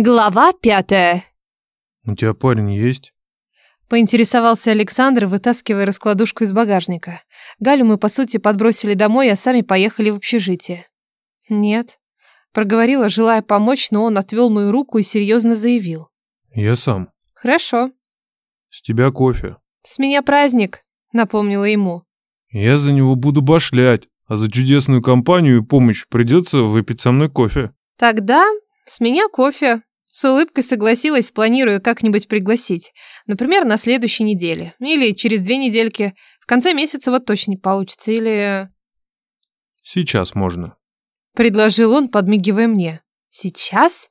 Глава пятая. У тебя парень есть? Поинтересовался Александр, вытаскивая раскладушку из багажника. Галю мы, по сути, подбросили домой, а сами поехали в общежитие. Нет. Проговорила, желая помочь, но он отвел мою руку и серьезно заявил. Я сам. Хорошо. С тебя кофе. С меня праздник, напомнила ему. Я за него буду башлять, а за чудесную компанию и помощь придется выпить со мной кофе. Тогда с меня кофе. С улыбкой согласилась, планируя как-нибудь пригласить. Например, на следующей неделе. Или через две недельки. В конце месяца вот точно не получится. Или... Сейчас можно. Предложил он, подмигивая мне. Сейчас?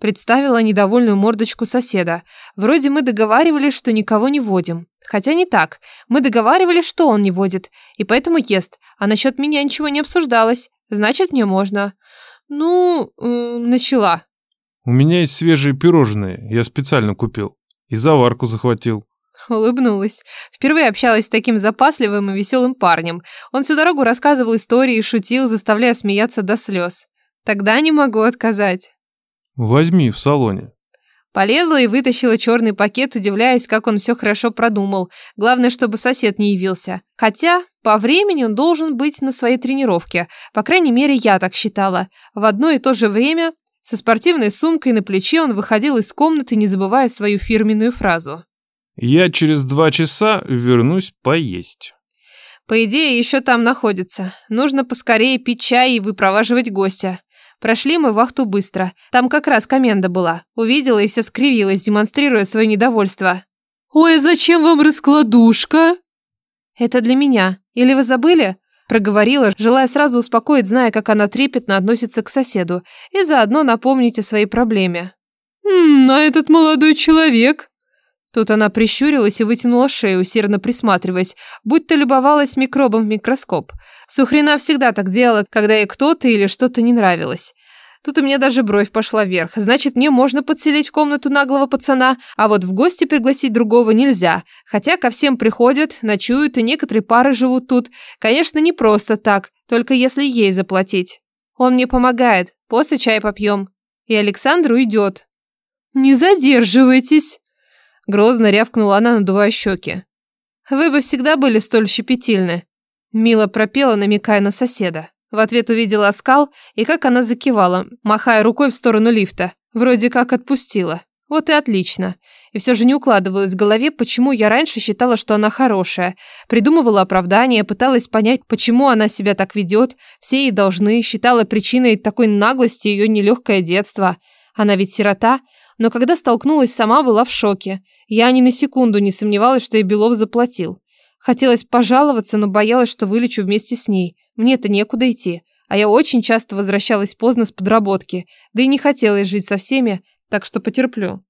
Представила недовольную мордочку соседа. Вроде мы договаривались, что никого не водим. Хотя не так. Мы договаривались, что он не водит. И поэтому ест. А насчет меня ничего не обсуждалось. Значит, мне можно. Ну, э, начала. У меня есть свежие пирожные, я специально купил. И заварку захватил. Улыбнулась. Впервые общалась с таким запасливым и веселым парнем. Он всю дорогу рассказывал истории и шутил, заставляя смеяться до слез. Тогда не могу отказать. Возьми в салоне. Полезла и вытащила черный пакет, удивляясь, как он все хорошо продумал. Главное, чтобы сосед не явился. Хотя, по времени он должен быть на своей тренировке. По крайней мере, я так считала. В одно и то же время, со спортивной сумкой на плече, он выходил из комнаты, не забывая свою фирменную фразу. Я через два часа вернусь поесть. По идее, еще там находится. Нужно поскорее пить чай и выпроваживать гостя. Прошли мы вахту быстро. Там как раз коменда была. Увидела и вся скривилась, демонстрируя свое недовольство. «Ой, а зачем вам раскладушка?» «Это для меня. Или вы забыли?» Проговорила, желая сразу успокоить, зная, как она трепетно относится к соседу, и заодно напомнить о своей проблеме. «Ммм, а этот молодой человек?» Тут она прищурилась и вытянула шею, усердно присматриваясь, будто любовалась микробом в микроскоп. Сухрина всегда так делала, когда ей кто-то или что-то не нравилось. Тут у меня даже бровь пошла вверх. Значит, мне можно подселить в комнату наглого пацана, а вот в гости пригласить другого нельзя. Хотя ко всем приходят, ночуют, и некоторые пары живут тут. Конечно, не просто так, только если ей заплатить. Он мне помогает. После чай попьем. И Александр уйдет. «Не задерживайтесь!» Грозно рявкнула она, надувая щеки. «Вы бы всегда были столь щепетильны», – мило пропела, намекая на соседа. В ответ увидела оскал и как она закивала, махая рукой в сторону лифта. Вроде как отпустила. Вот и отлично. И все же не укладывалось в голове, почему я раньше считала, что она хорошая. Придумывала оправдания, пыталась понять, почему она себя так ведет. Все ей должны, считала причиной такой наглости ее нелегкое детство. Она ведь сирота. Но когда столкнулась сама, была в шоке. Я ни на секунду не сомневалась, что и Белов заплатил. Хотелось пожаловаться, но боялась, что вылечу вместе с ней. Мне-то некуда идти. А я очень часто возвращалась поздно с подработки. Да и не хотелось жить со всеми, так что потерплю.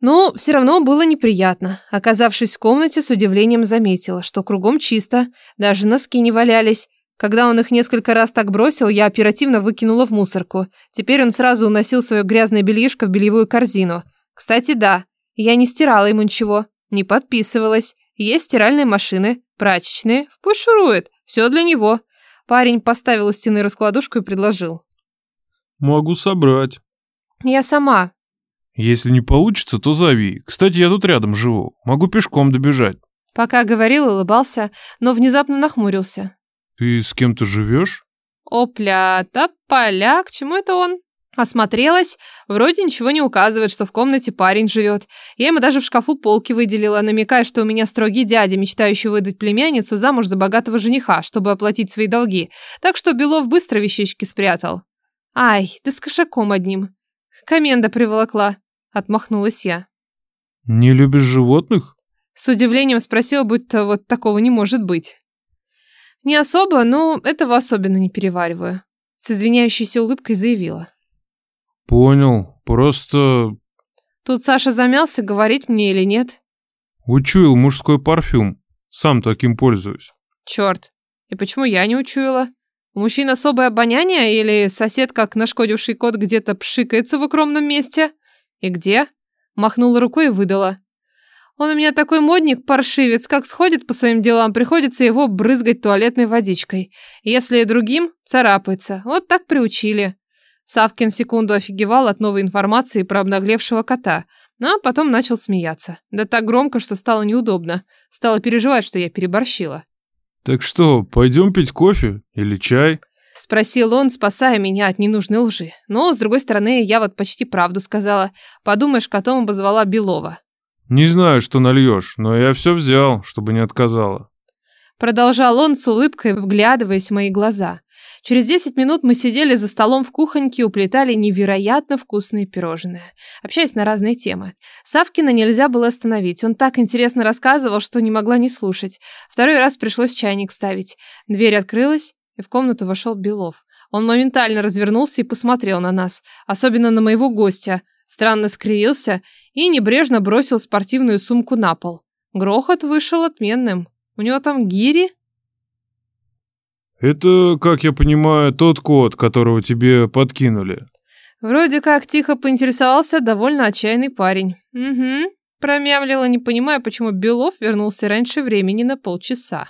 Но все равно было неприятно. Оказавшись в комнате, с удивлением заметила, что кругом чисто, даже носки не валялись. Когда он их несколько раз так бросил, я оперативно выкинула в мусорку. Теперь он сразу уносил свое грязное бельишко в бельевую корзину. Кстати, да, я не стирала ему ничего, не подписывалась. Есть стиральные машины, прачечные, пусть шурует, все для него. Парень поставил у стены раскладушку и предложил. Могу собрать. Я сама. Если не получится, то зови. Кстати, я тут рядом живу. Могу пешком добежать. Пока говорил, улыбался, но внезапно нахмурился. Ты с кем-то живешь? Опля, тополя, к чему это он? Осмотрелась, вроде ничего не указывает, что в комнате парень живет. Я ему даже в шкафу полки выделила, намекая, что у меня строгий дядя, мечтающий выдать племянницу замуж за богатого жениха, чтобы оплатить свои долги. Так что Белов быстро вещички спрятал. Ай, ты с кошаком одним. Коменда приволокла. Отмахнулась я. Не любишь животных? С удивлением спросила, будто вот такого не может быть. Не особо, но этого особенно не перевариваю. С извиняющейся улыбкой заявила. Понял, просто... Тут Саша замялся, говорить мне или нет. Учуял мужской парфюм. Сам таким пользуюсь. Черт. И почему я не учуяла? У мужчин особое обоняние или сосед, как нашкодивший кот, где-то пшикается в укромном месте? И где? Махнула рукой и выдала. Он у меня такой модник, паршивец, как сходит по своим делам, приходится его брызгать туалетной водичкой. Если другим, царапается. Вот так приучили. Савкин секунду офигевал от новой информации про обнаглевшего кота, а потом начал смеяться. Да так громко, что стало неудобно. Стало переживать, что я переборщила. Так что, пойдем пить кофе или чай? Спросил он, спасая меня от ненужной лжи. Но, с другой стороны, я вот почти правду сказала. Подумаешь, котом обозвала Белова. Не знаю, что нальешь, но я все взял, чтобы не отказала. Продолжал он с улыбкой, вглядываясь в мои глаза. Через 10 минут мы сидели за столом в кухоньке и уплетали невероятно вкусные пирожные, общаясь на разные темы. Савкина нельзя было остановить, он так интересно рассказывал, что не могла не слушать. Второй раз пришлось чайник ставить. Дверь открылась, и в комнату вошел Белов. Он моментально развернулся и посмотрел на нас, особенно на моего гостя, странно скривился и небрежно бросил спортивную сумку на пол. Грохот вышел отменным. У него там гири? Это, как я понимаю, тот кот, которого тебе подкинули. Вроде как тихо поинтересовался довольно отчаянный парень. Угу. Промямлила, не понимая, почему Белов вернулся раньше времени на полчаса.